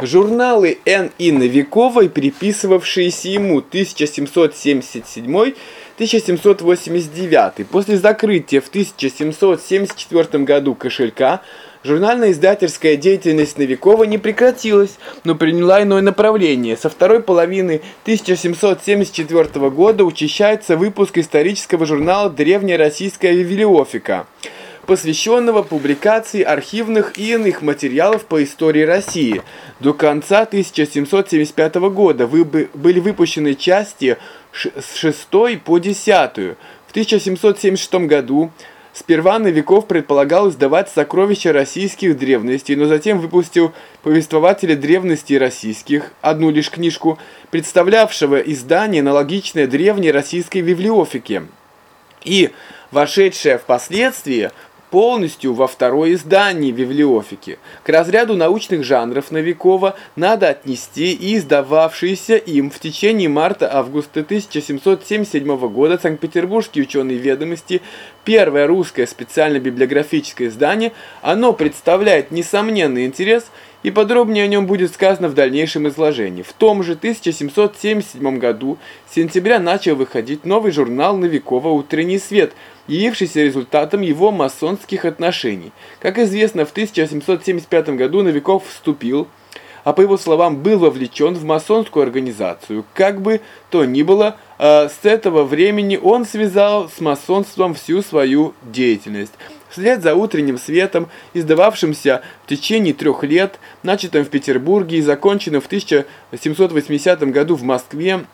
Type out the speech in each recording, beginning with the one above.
Журналы Н. И. Новиковой, приписывавшиеся ему 1777-1789, после закрытия в 1774 году кошелька, Журнально-издательская деятельность Новикова не прекратилась, но приняла иное направление. Со второй половины 1774 года учащается выпуск исторического журнала «Древняя российская библиофика», посвященного публикации архивных и иных материалов по истории России. До конца 1775 года были выпущены части с 6 по 10. В 1776 году Сперва Новиков предполагал издавать сокровища российских древностей, но затем выпустил повествователя древностей российских, одну лишь книжку, представлявшего издание, аналогичное древней российской библиофике. И вошедшее впоследствии полностью во второе издание библиофики. К разряду научных жанров Новикова надо отнести и издававшиеся им в течение марта-августа 1777 года Санкт-Петербургские ученые ведомости, первое русское специально-библиографическое издание, оно представляет несомненный интерес и подробнее о нем будет сказано в дальнейшем изложении. В том же 1777 году с сентября начал выходить новый журнал Новикова «Утренний свет», явившийся результатом его масонских отношений. Как известно, в 1775 году Новиков вступил, а по его словам был вовлечен в масонскую организацию. Как бы то ни было, э, с этого времени он связал с масонством всю свою деятельность. Вслед за утренним светом, издававшимся в течение трех лет, начатым в Петербурге и законченным в 1780 году в Москве,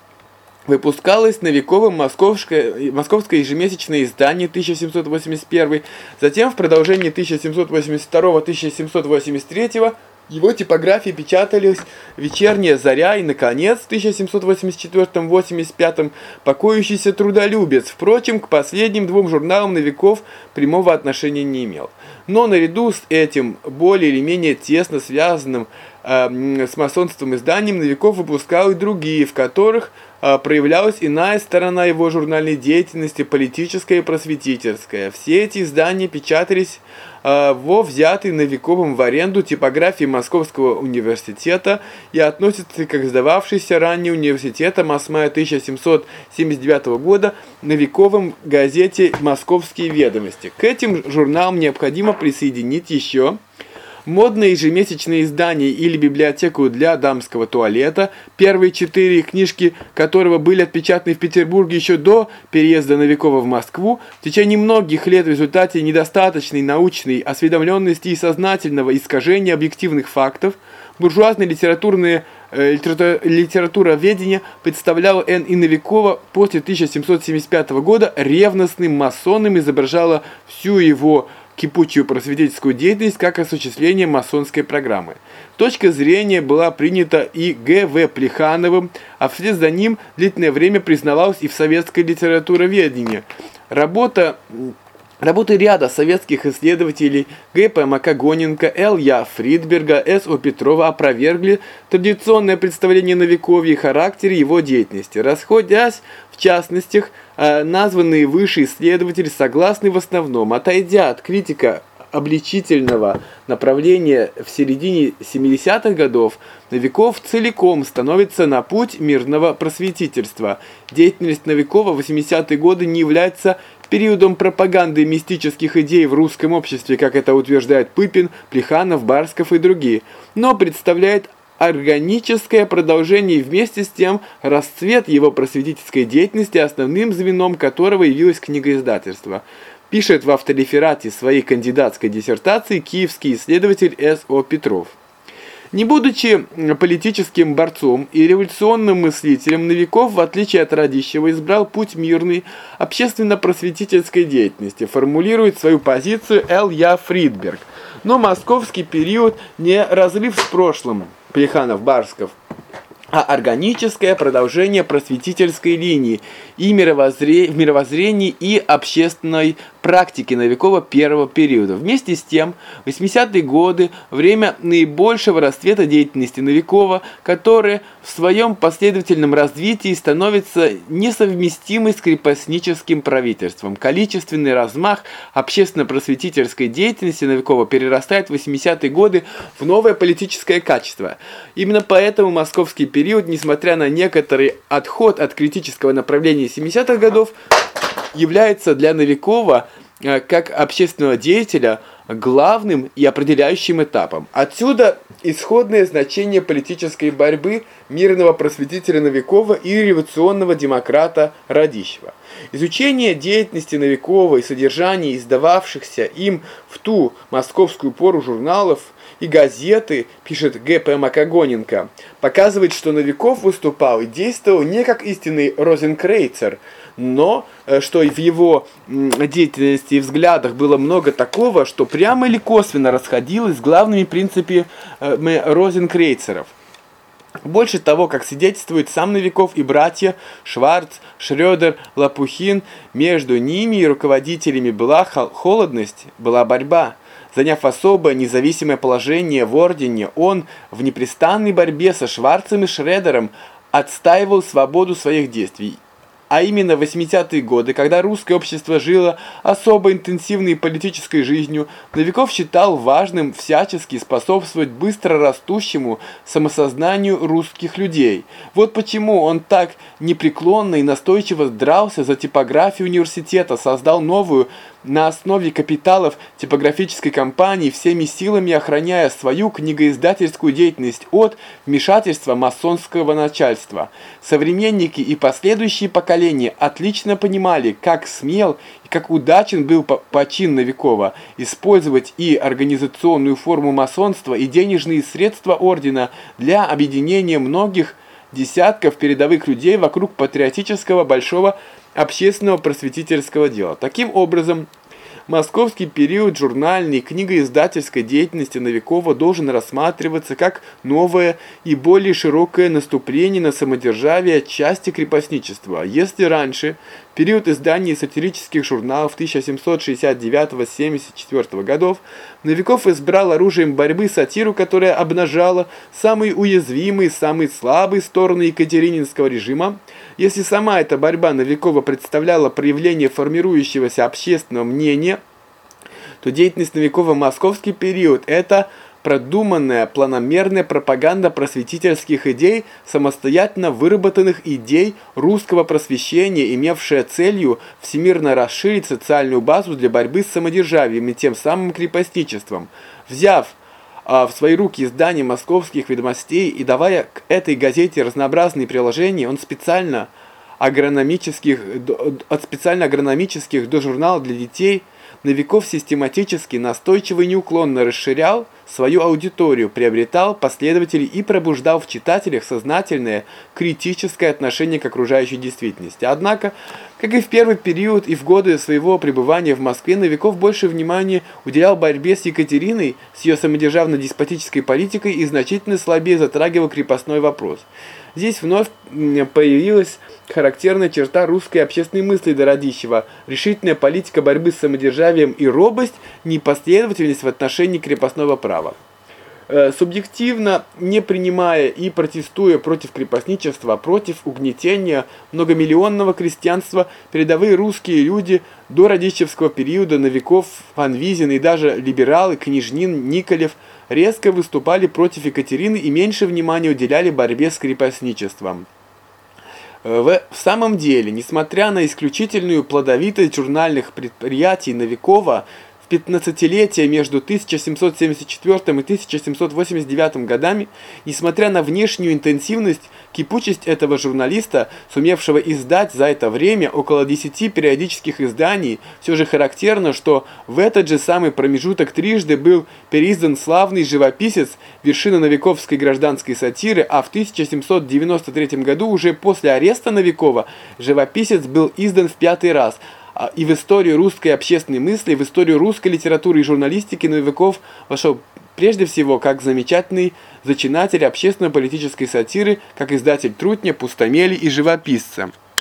Выпускалось Новиковым московское, московское ежемесячное издание 1781, затем в продолжении 1782-1783 его типографии печатались «Вечерняя заря» и, наконец, в 1784-85 «Покоящийся трудолюбец». Впрочем, к последним двум журналам Новиков прямого отношения не имел. Но наряду с этим более или менее тесно связанным э, с масонством изданием Новиков выпускал и другие, в которых проявлялась иная сторона его журнальной деятельности, политическая и просветительская. Все эти издания печатались а, во взятой Новиковым в аренду типографии Московского университета и относятся к издававшейся ранее университетом мая 1779 года Новиковым газете «Московские ведомости». К этим журналам необходимо присоединить еще модное ежемесячное издание или библиотеку для дамского туалета, первые четыре книжки которого были отпечатаны в Петербурге еще до переезда Новикова в Москву, в течение многих лет в результате недостаточной научной осведомленности и сознательного искажения объективных фактов, буржуазная литературная э, литература, литературоведение представляла Н. Иновикова после 1775 года ревностным масоном, изображала всю его кипучую просветительскую деятельность как осуществление масонской программы. Точка зрения была принята и Г.В. Плехановым, а вслед за ним длительное время признавалась и в советском литературоведении. Работа Работы ряда советских исследователей Г.П. Макогоненко, Л. Я. Фридберга, С. О. Петрова опровергли традиционное представление о Новикове и характере его деятельности, расходясь в частностях э, названные выше исследователи согласны в основном, отойдя от критика обличительного направления в середине 70-х годов, Новиков целиком становится на путь мирного просветительства. Деятельность Новикова в 80-е годы не является периодом пропаганды мистических идей в русском обществе, как это утверждают Пыпин, Плеханов, Барсков и другие, но представляет органическое продолжение и вместе с тем расцвет его просветительской деятельности, основным звеном которого явилось книгоиздательство. Пишет в автореферате своей кандидатской диссертации киевский исследователь С.О. Петров. Не будучи политическим борцом и революционным мыслителем, Новиков, в отличие от Радищева, избрал путь мирной общественно-просветительской деятельности, формулирует свою позицию Л. Я. Фридберг. Но московский период не разрыв с прошлым, Плеханов-Барсков, а органическое продолжение просветительской линии и мировоззре... и общественной практики Новикова первого периода. Вместе с тем, 80-е годы – время наибольшего расцвета деятельности Новикова, которая в своем последовательном развитии становится несовместимой с крепостническим правительством. Количественный размах общественно-просветительской деятельности Новикова перерастает в 80-е годы в новое политическое качество. Именно поэтому московский период, несмотря на некоторый отход от критического направления 70-х годов, является для Новикова э, как общественного деятеля главным и определяющим этапом. Отсюда исходное значение политической борьбы мирного просветителя Новикова и революционного демократа Радищева. Изучение деятельности Новикова и содержания издававшихся им в ту московскую пору журналов и газеты, пишет Г.П. Макогоненко, показывает, что Новиков выступал и действовал не как истинный розенкрейцер – но э, что в его деятельности и взглядах было много такого, что прямо или косвенно расходилось с главными принципами э, розенкрейцеров. Больше того, как свидетельствует сам Новиков и братья Шварц, Шрёдер, Лопухин, между ними и руководителями была холодность, была борьба. Заняв особое независимое положение в ордене, он в непрестанной борьбе со Шварцем и Шредером отстаивал свободу своих действий а именно в 80-е годы, когда русское общество жило особо интенсивной политической жизнью, Новиков считал важным всячески способствовать быстро растущему самосознанию русских людей. Вот почему он так непреклонно и настойчиво дрался за типографию университета, создал новую на основе капиталов типографической компании всеми силами охраняя свою книгоиздательскую деятельность от вмешательства масонского начальства. Современники и последующие поколения отлично понимали, как смел и как удачен был почин Новикова использовать и организационную форму масонства, и денежные средства ордена для объединения многих десятков передовых людей вокруг патриотического большого общественного просветительского дела. Таким образом, московский период журнальной и книгоиздательской деятельности Новикова должен рассматриваться как новое и более широкое наступление на самодержавие части крепостничества. Если раньше период издания сатирических журналов 1769-74 годов Новиков избрал оружием борьбы сатиру, которая обнажала самые уязвимые, самые слабые стороны Екатерининского режима, если сама эта борьба Новикова представляла проявление формирующегося общественного мнения, то деятельность Новикова в московский период – это продуманная, планомерная пропаганда просветительских идей, самостоятельно выработанных идей русского просвещения, имевшая целью всемирно расширить социальную базу для борьбы с самодержавием и тем самым крепостничеством. Взяв а, в свои руки издание московских ведомостей и давая к этой газете разнообразные приложения, он специально агрономических, от специально агрономических до журнала для детей – Новиков систематически, настойчиво и неуклонно расширял свою аудиторию, приобретал последователей и пробуждал в читателях сознательное критическое отношение к окружающей действительности. Однако, как и в первый период и в годы своего пребывания в Москве, Новиков больше внимания уделял борьбе с Екатериной, с ее самодержавно-деспотической политикой и значительно слабее затрагивал крепостной вопрос. Здесь вновь появилась характерная черта русской общественной мысли до Радищева, решительная политика борьбы с самодержавием и робость, непоследовательность в отношении крепостного права. Э, субъективно, не принимая и протестуя против крепостничества, против угнетения многомиллионного крестьянства, передовые русские люди до Радищевского периода, Новиков, Фанвизин и даже либералы, Княжнин, Николев – резко выступали против Екатерины и меньше внимания уделяли борьбе с крепостничеством. Э, в самом деле, несмотря на исключительную плодовитость журнальных предприятий Новикова, в 15-летие между 1774 и 1789 годами, несмотря на внешнюю интенсивность, кипучесть этого журналиста, сумевшего издать за это время около 10 периодических изданий, все же характерно, что в этот же самый промежуток трижды был переиздан славный живописец вершина новиковской гражданской сатиры, а в 1793 году уже после ареста Новикова живописец был издан в пятый раз – и в историю русской общественной мысли, в историю русской литературы и журналистики Новиков вошел прежде всего как замечательный зачинатель общественно-политической сатиры, как издатель трутня, пустомели и живописца.